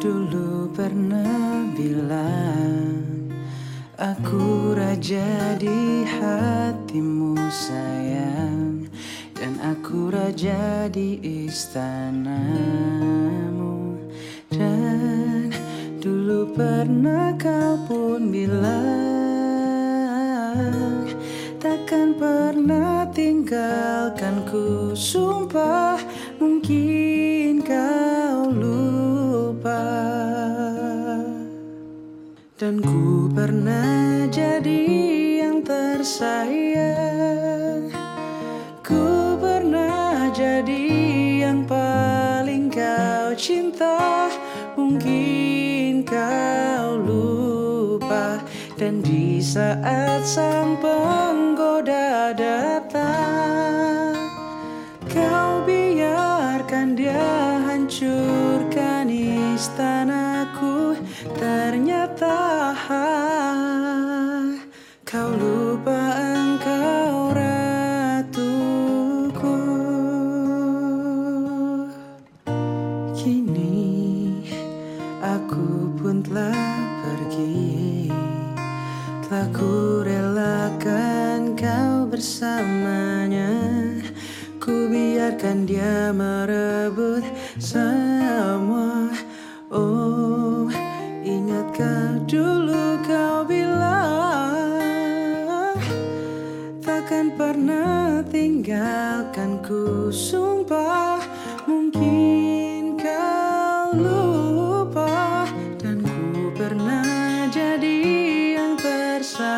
Dulu pernah bilang Aku raja di hatimu sayang Dan aku raja di istanamu. Dan dulu pernah kau pun bilang Takkan pernah tinggalkan Dan ku pernah jadi yang tersayang. Ku pernah jadi yang paling kau cinta. Mungkin kau lupa. Dan di saat sang penggoda datang Kau biarkan dia hancurkan istanaku Ternyata kau lupa engkau ratuku. Kini aku pun telah pergi. Telah ku relakan kau bersamanya. Ku biarkan dia merebut semua pernah tinggalkan ku Sumpah mungkin kau lupa Dan ku pernah jadi yang tersayang.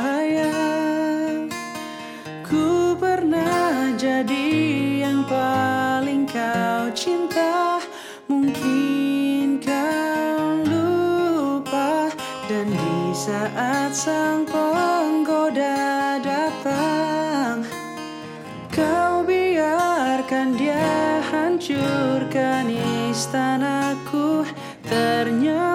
Ku pernah jadi yang paling kau cinta Mungkin kau lupa Dan di saat sang hancurkan istanaku. Ternyata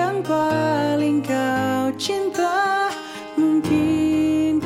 yang paling kau cinta. Mungkin